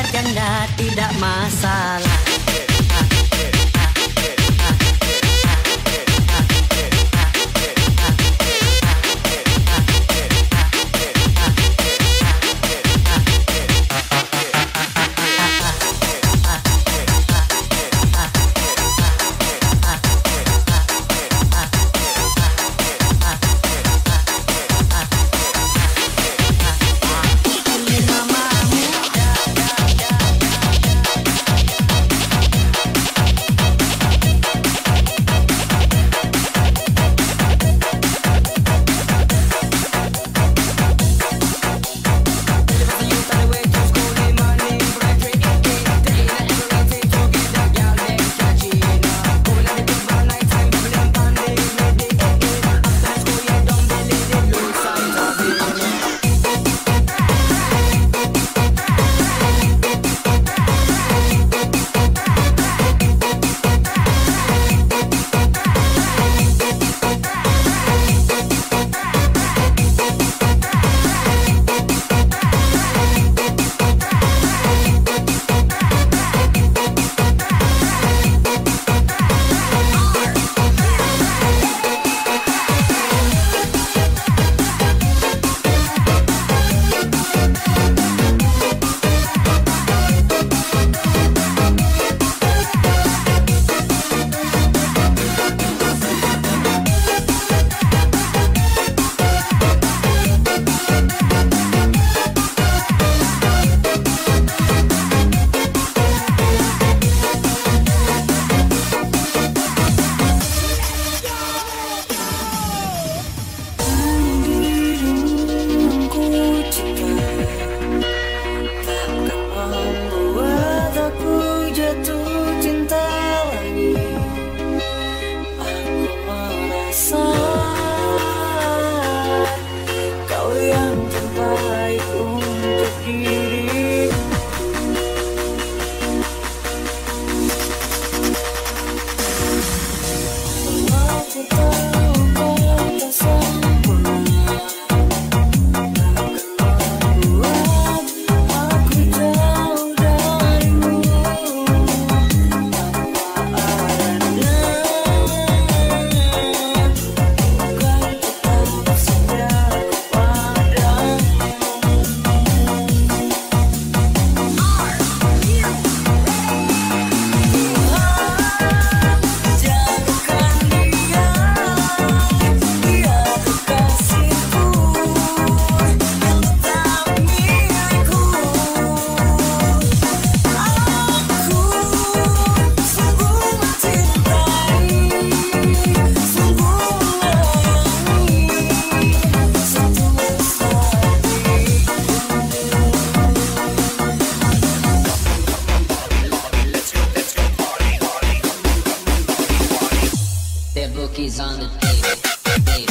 Biar janda tidak masalah bookies on the table.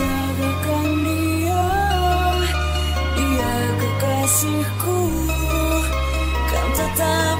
jagakan dia dia kekasihku. Kan tetap